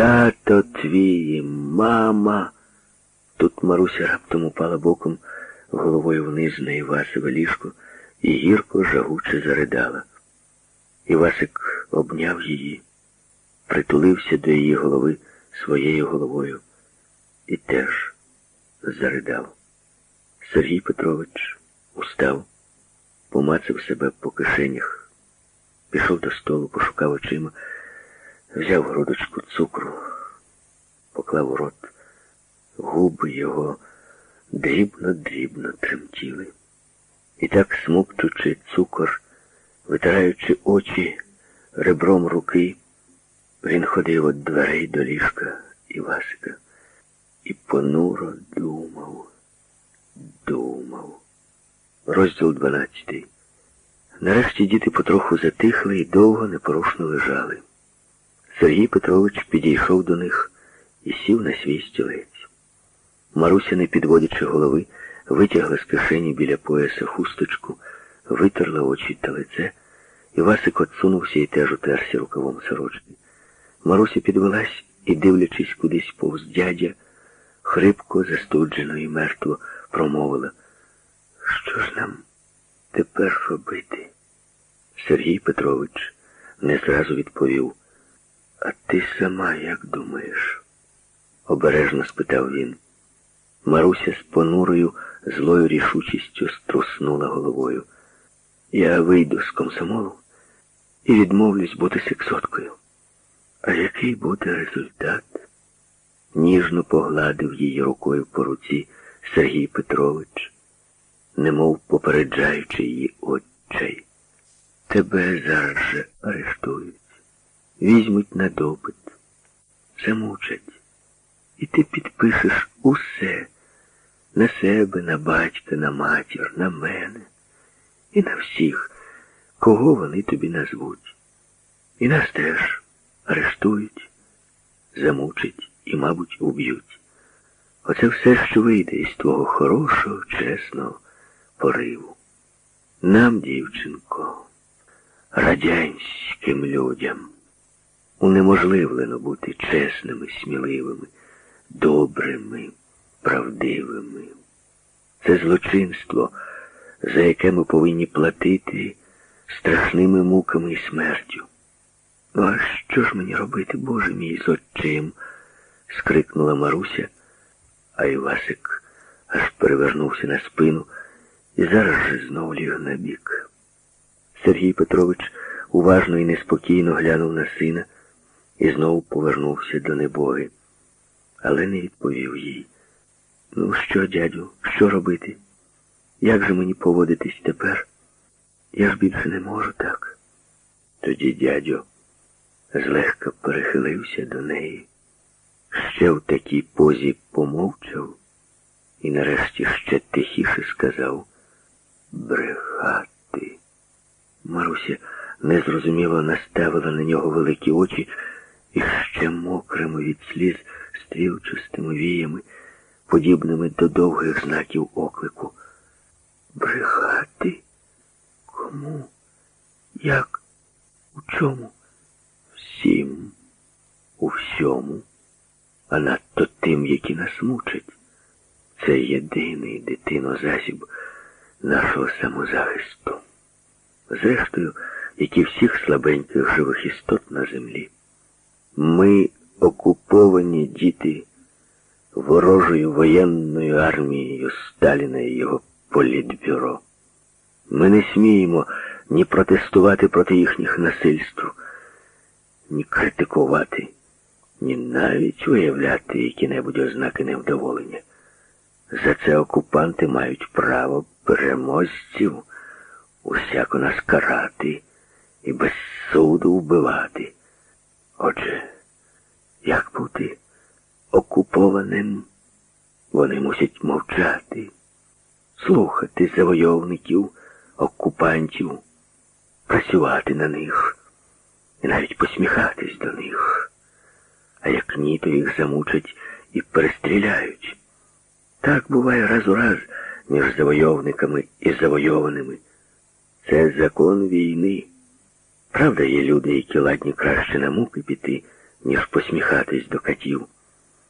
тато твій, мама. Тут Маруся раптом упала боком головою вниз на Івасове ліжко і гірко жагуче заридала. Івасик обняв її, притулився до її голови своєю головою і теж заридав. Сергій Петрович устав, помацав себе по кишенях, пішов до столу, пошукав очима, взяв грудочку цукру, поклав у рот, губи його дрібно-дрібно тремтіли. І так, смокчучи цукор, витираючи очі ребром руки, він ходив від дверей до ліжка Івасика і понуро думав, думав. Розділ дванадцятий. Нарешті діти потроху затихли і довго непорушно лежали. Сергій Петрович підійшов до них і сів на свій стілець. Маруся, не підводячи голови, витягла з кишені біля пояса хусточку, витерла очі та лице, і Васик отсунувся і теж утерся рукавом сорочки. Маруся підвелась і, дивлячись кудись повз дядя, хрипко, застуджено і мертво промовила. Що ж нам тепер робити? Сергій Петрович не зразу відповів. А ти сама як думаєш? обережно спитав він. Маруся з понурою, злою рішучістю струснула головою. Я вийду з комсомолу і відмовлюсь бути сексоткою. А який буде результат? Ніжно погладив її рукою по руці Сергій Петрович, немов попереджаючи її отчай. Тебе зараз же арештують, візьмуть на допит, замучать. І ти підпишеш усе на себе, на батька, на матір, на мене і на всіх, кого вони тобі назвуть. І нас теж арештують, замучать і, мабуть, уб'ють. Оце все, що вийде із твого хорошого, чесного пориву. Нам, дівчинко, радянським людям унеможливлено бути чесними, сміливими добрими, правдивими. Це злочинство, за яке ми повинні платити страшними муками і смертю. Ну, а що ж мені робити, Боже мій, з отчим? скрикнула Маруся, а Івасик аж перевернувся на спину і зараз же знов ліг на бік. Сергій Петрович уважно і неспокійно глянув на сина і знову повернувся до небоги але не відповів їй. Ну, що, дядю, що робити? Як же мені поводитись тепер? Я ж більше не можу так. Тоді дядю злегка перехилився до неї, ще в такій позі помовчав і нарешті ще тихіше сказав брехати. Маруся незрозуміло наставила на нього великі очі і ще мокрими від сліз стрілчастими віями, подібними до довгих знаків оклику. Брехати? Кому? Як? У чому? Всім, у всьому, а надто тим, які нас мучать. Це єдиний дитино засіб нашого самозахисту. Зрештою, як і всіх слабеньких живих істот на землі. Ми окуповані діти ворожою воєнною армією Сталіна і його політбюро. Ми не сміємо ні протестувати проти їхніх насильств, ні критикувати, ні навіть виявляти які-небудь ознаки невдоволення. За це окупанти мають право переможців усяко нас карати і без суду вбивати. Отже, як бути окупованим? Вони мусять мовчати, слухати завойовників, окупантів, працювати на них і навіть посміхатись до них. А як ні, то їх замучать і перестріляють. Так буває раз у раз між завойовниками і завойованими. Це закон війни. Правда, є люди, які ладні краще на муки піти, ніж посміхатись до катів.